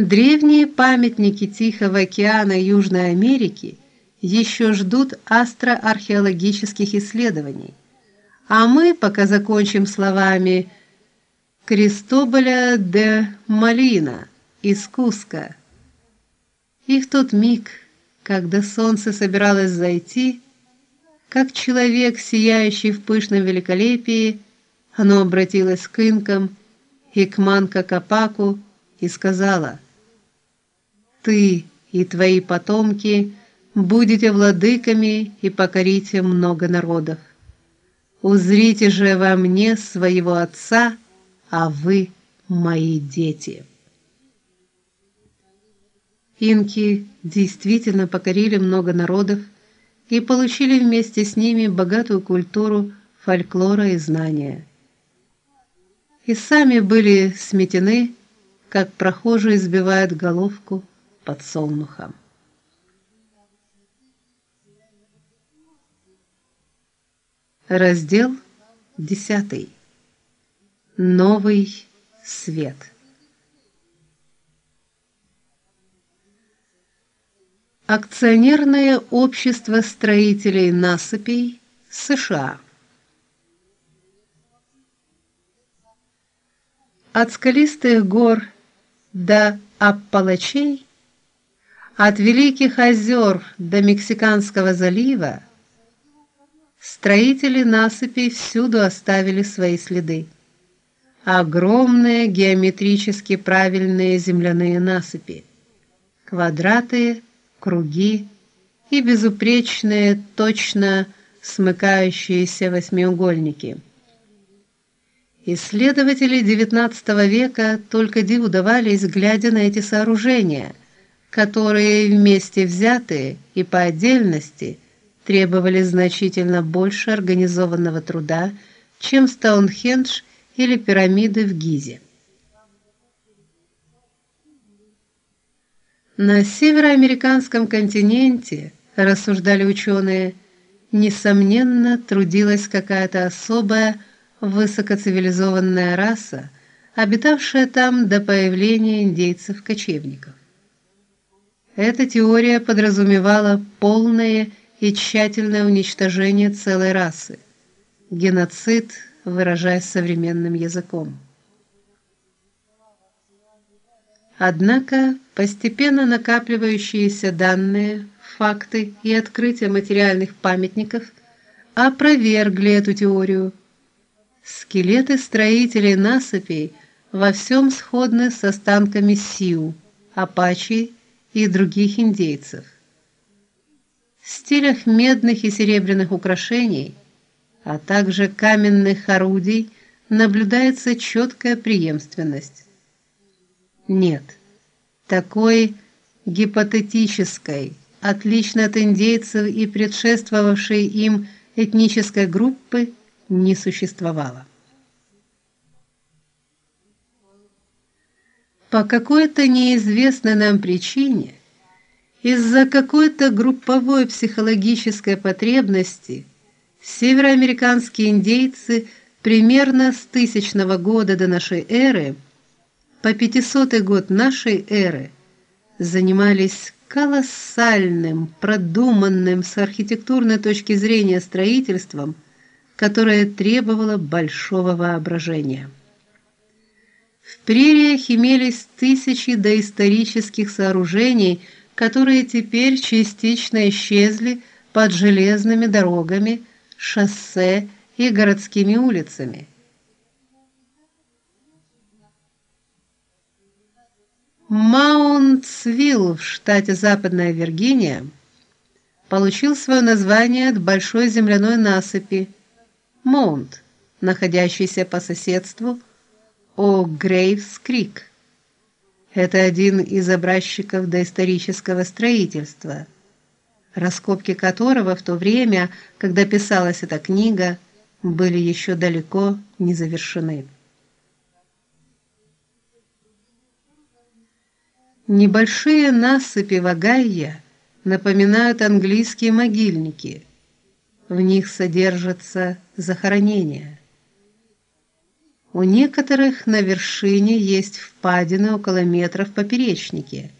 Древние памятники Тихого океана Южной Америки еще ждут астроархеологических исследований. А мы пока закончим словами Кристоболя де Малина из Куска. И в тот миг, когда солнце собиралось зайти, как человек, сияющий в пышном великолепии, оно обратилось к инкам и к Манка-Капаку и сказала: Ты и твои потомки будете владыками и покорите много народов. Узрите же во мне своего отца, а вы мои дети. Инки действительно покорили много народов и получили вместе с ними богатую культуру фольклора и знания. И сами были сметены как прохожие сбивают головку под солнухом. Раздел 10. Новый свет. Акционерное общество строителей насыпей США. От скалистых гор до Аппалачей, от Великих озер до Мексиканского залива, строители насыпей всюду оставили свои следы. Огромные геометрически правильные земляные насыпи, квадраты, круги и безупречные, точно смыкающиеся восьмиугольники – Исследователи XIX века только диву давались, глядя на эти сооружения, которые вместе взятые и по отдельности требовали значительно больше организованного труда, чем Стоунхендж или пирамиды в Гизе. На североамериканском континенте, рассуждали ученые, несомненно, трудилась какая-то особая высокоцивилизованная раса, обитавшая там до появления индейцев-кочевников. Эта теория подразумевала полное и тщательное уничтожение целой расы, геноцид, выражаясь современным языком. Однако постепенно накапливающиеся данные, факты и открытия материальных памятников опровергли эту теорию Скелеты строителей насыпей во всем сходны с останками сиу, апачи и других индейцев. В стилях медных и серебряных украшений, а также каменных орудий наблюдается четкая преемственность. Нет, такой гипотетической, отлично от индейцев и предшествовавшей им этнической группы не существовало. По какой-то неизвестной нам причине, из-за какой-то групповой психологической потребности, североамериканские индейцы примерно с тысячного года до нашей эры по 500 год нашей эры занимались колоссальным, продуманным с архитектурной точки зрения строительством – которое требовало большого воображения. В прериях имелись тысячи доисторических сооружений, которые теперь частично исчезли под железными дорогами, шоссе и городскими улицами. Маунтсвилл в штате Западная Виргиния получил свое название от большой земляной насыпи, Моунт, находящийся по соседству о Грейвс-Крик. Это один из образчиков доисторического строительства, раскопки которого в то время, когда писалась эта книга, были еще далеко не завершены. Небольшие насыпи в Огайо напоминают английские могильники – в них содержатся захоронения. У некоторых на вершине есть впадины около метра в поперечнике.